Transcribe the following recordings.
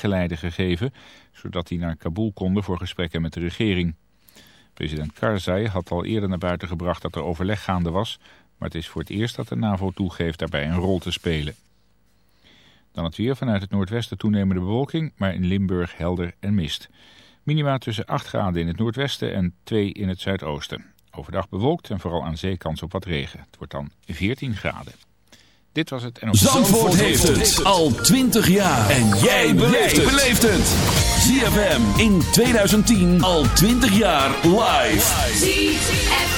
geleide gegeven, zodat die naar Kabul konden voor gesprekken met de regering. President Karzai had al eerder naar buiten gebracht dat er overleg gaande was, maar het is voor het eerst dat de NAVO toegeeft daarbij een rol te spelen. Dan het weer vanuit het noordwesten toenemende bewolking, maar in Limburg helder en mist. Minima tussen 8 graden in het noordwesten en 2 in het zuidoosten. Overdag bewolkt en vooral aan zee kans op wat regen. Het wordt dan 14 graden. Dit was het. En Zandvoort, heeft het al 20 jaar. En jij beleeft het. ZFM in 2010 al 20 jaar live. ZFM.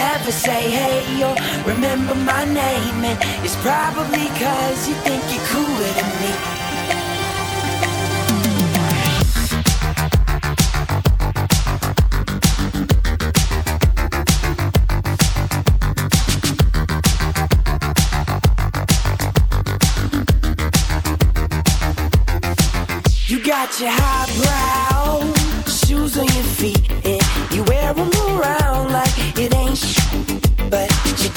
never say hey or remember my name, and it's probably cause you think you're cooler than me. You got your highbrow shoes on your feet,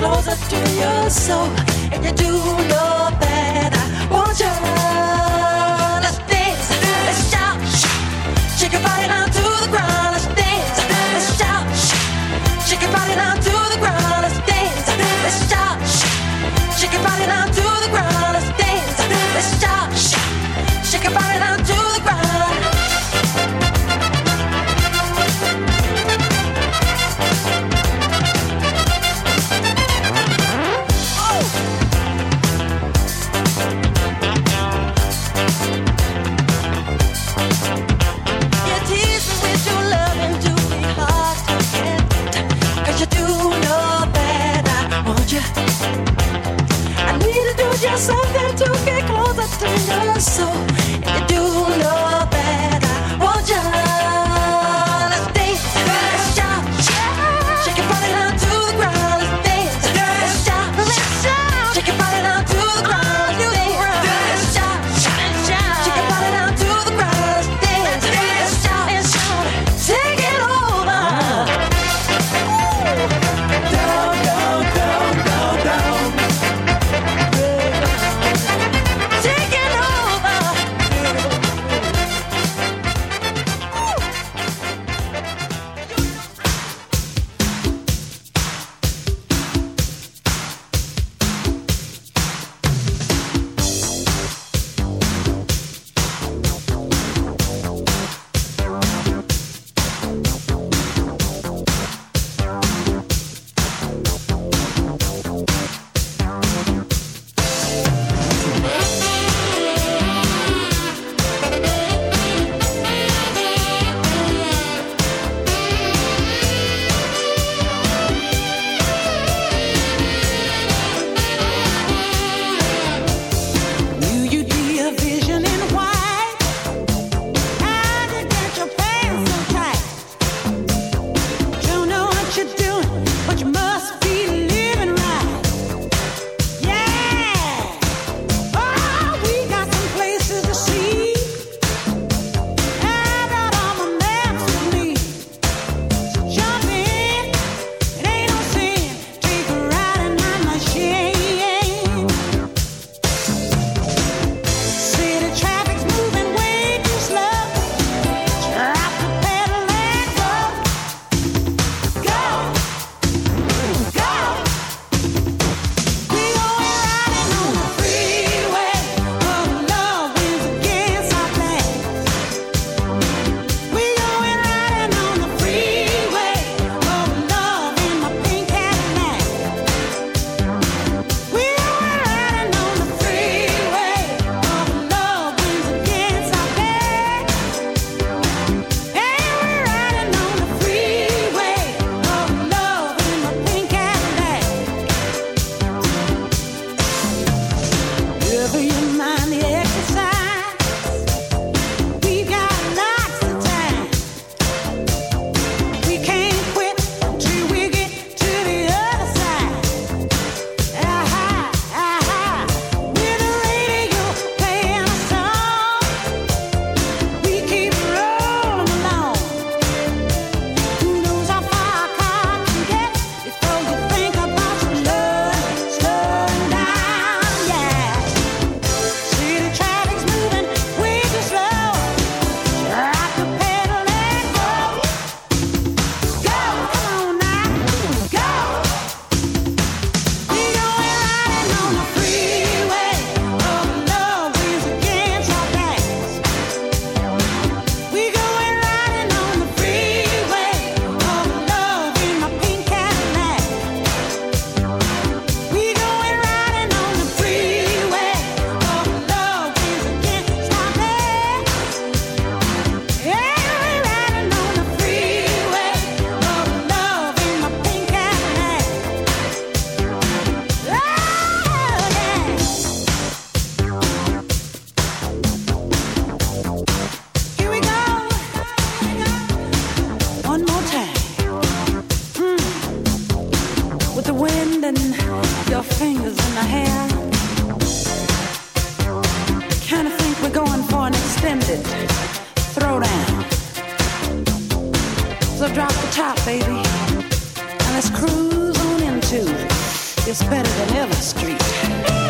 closer to your soul, and you do know. wind and your fingers in the hair. Kind of think we're going for an extended throwdown. So drop the top, baby, and let's cruise on into. It's better than ever, street.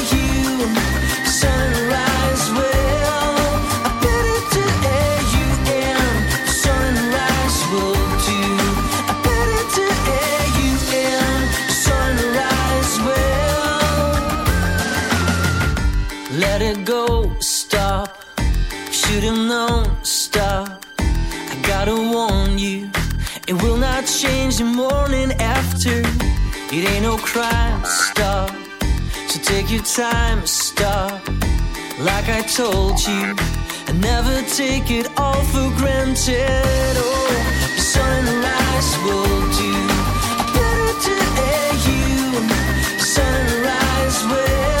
stop. I gotta warn you, it will not change the morning after. It ain't no crime, stop. So take your time, stop. Like I told you, I never take it all for granted. Oh, the sunrise will do. Better to you. Sunrise will.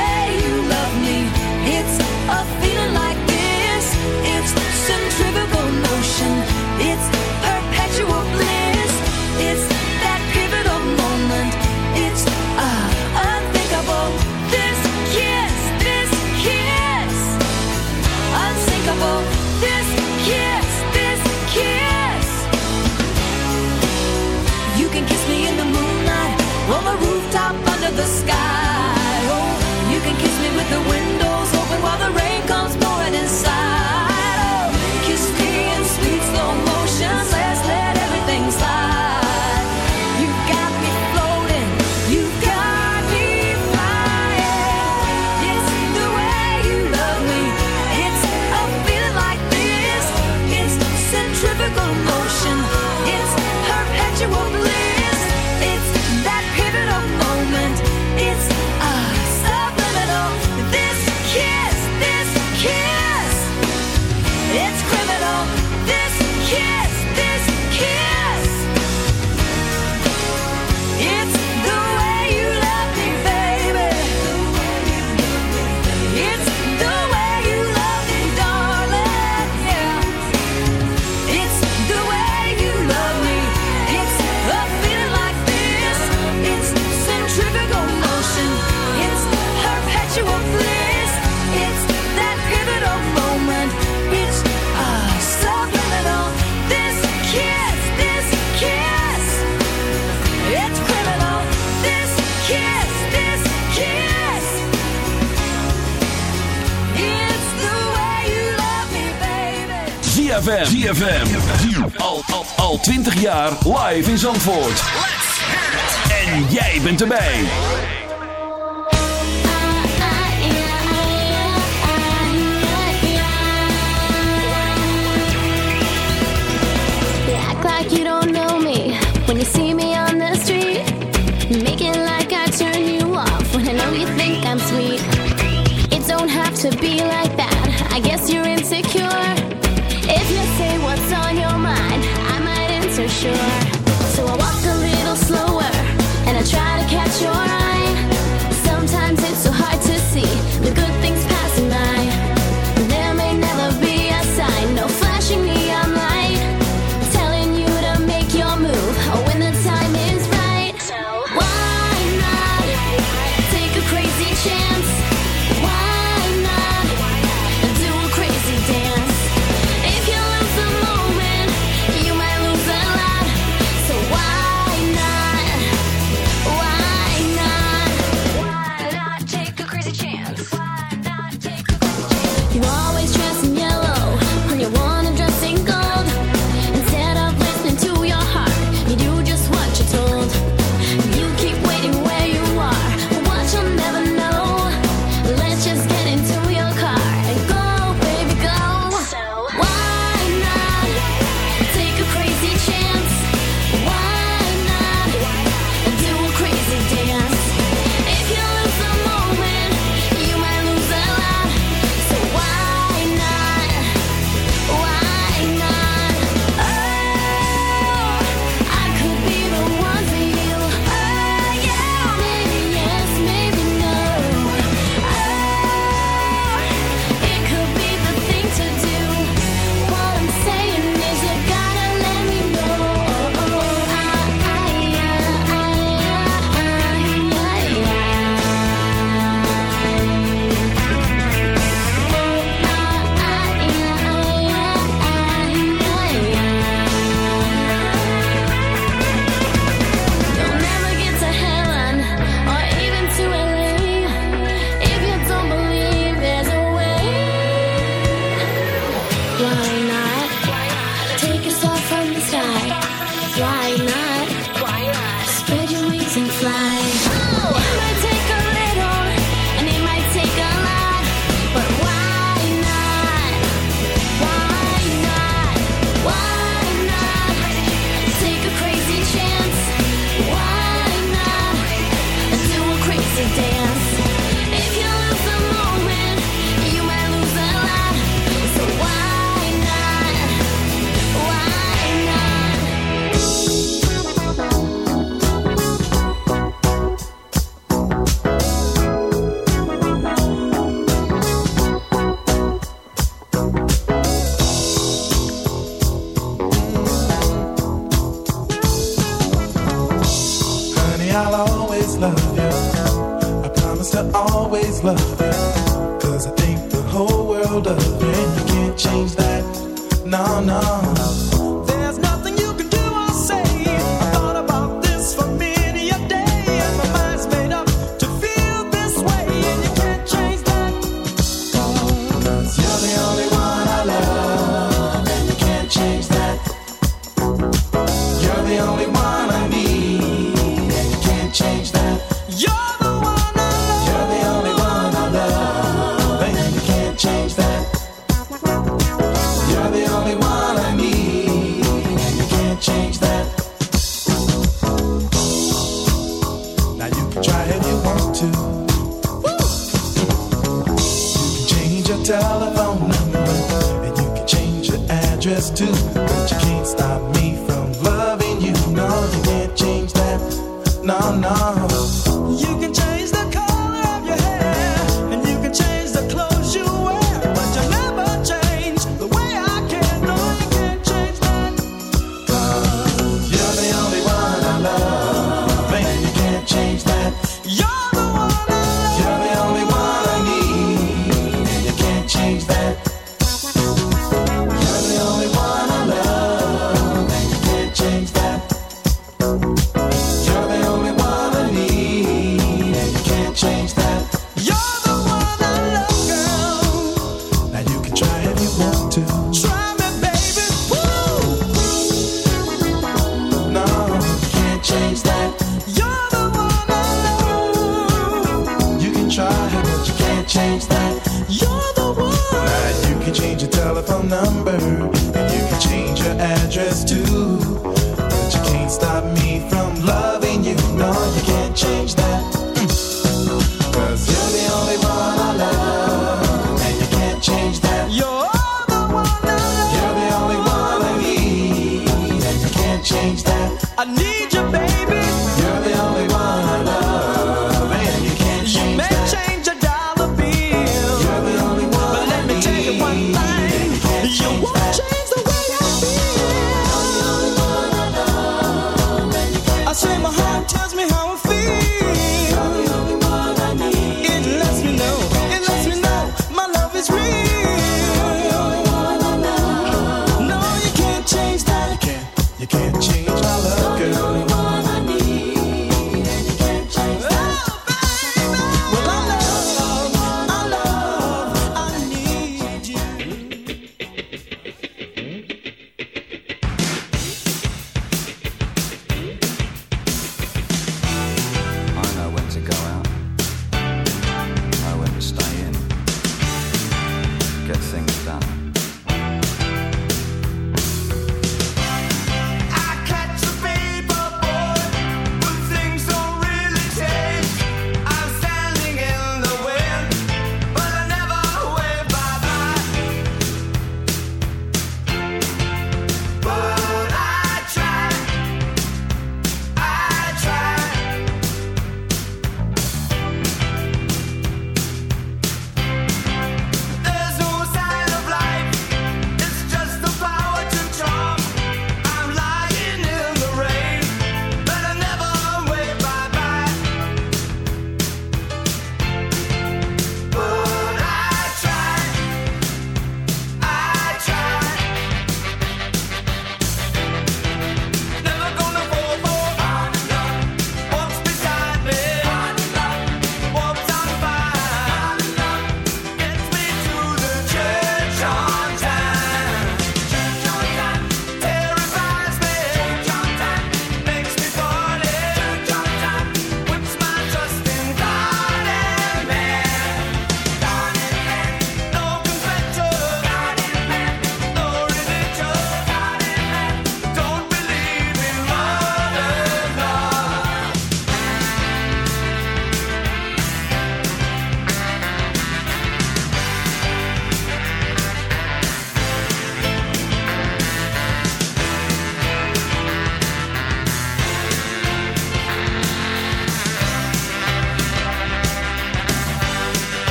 a feeling like this. It's centrifugal motion. It's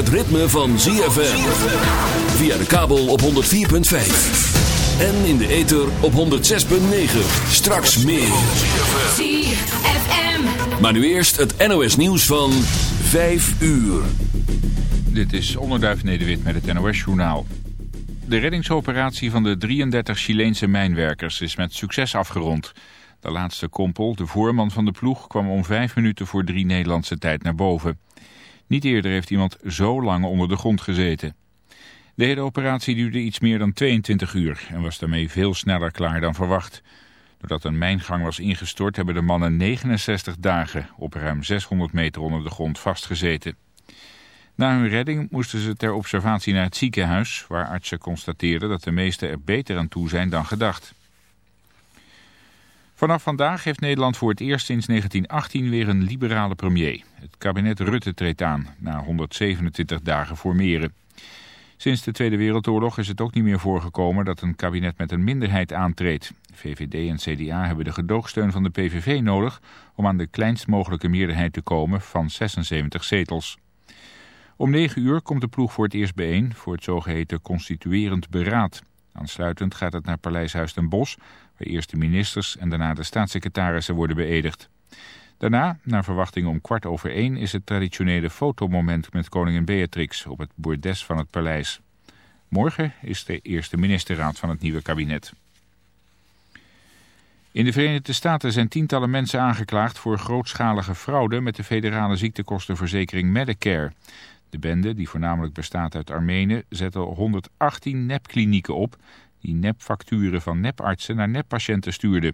het ritme van ZFM. Via de kabel op 104.5. En in de ether op 106.9. Straks meer. ZFM. Maar nu eerst het NOS nieuws van 5 uur. Dit is Onderduif Nederwit met het NOS-journaal. De reddingsoperatie van de 33 Chileense mijnwerkers is met succes afgerond. De laatste kompel, de voorman van de ploeg, kwam om vijf minuten voor drie Nederlandse tijd naar boven. Niet eerder heeft iemand zo lang onder de grond gezeten. De hele operatie duurde iets meer dan 22 uur en was daarmee veel sneller klaar dan verwacht. Doordat een mijngang was ingestort hebben de mannen 69 dagen op ruim 600 meter onder de grond vastgezeten. Na hun redding moesten ze ter observatie naar het ziekenhuis, waar artsen constateerden dat de meesten er beter aan toe zijn dan gedacht. Vanaf vandaag heeft Nederland voor het eerst sinds 1918 weer een liberale premier. Het kabinet Rutte treedt aan, na 127 dagen formeren. Sinds de Tweede Wereldoorlog is het ook niet meer voorgekomen dat een kabinet met een minderheid aantreedt. VVD en CDA hebben de gedoogsteun van de PVV nodig om aan de kleinst mogelijke meerderheid te komen van 76 zetels. Om 9 uur komt de ploeg voor het eerst bijeen voor het zogeheten constituerend beraad. Aansluitend gaat het naar Paleishuis ten Bosch, de ministers en daarna de staatssecretarissen worden beëdigd. Daarna, naar verwachting om kwart over één, is het traditionele fotomoment met koningin Beatrix op het bordes van het paleis. Morgen is de eerste ministerraad van het nieuwe kabinet. In de Verenigde Staten zijn tientallen mensen aangeklaagd voor grootschalige fraude met de federale ziektekostenverzekering Medicare. De bende, die voornamelijk bestaat uit Armenen, zette 118 nepklinieken op die nepfacturen van nepartsen naar neppatiënten stuurden.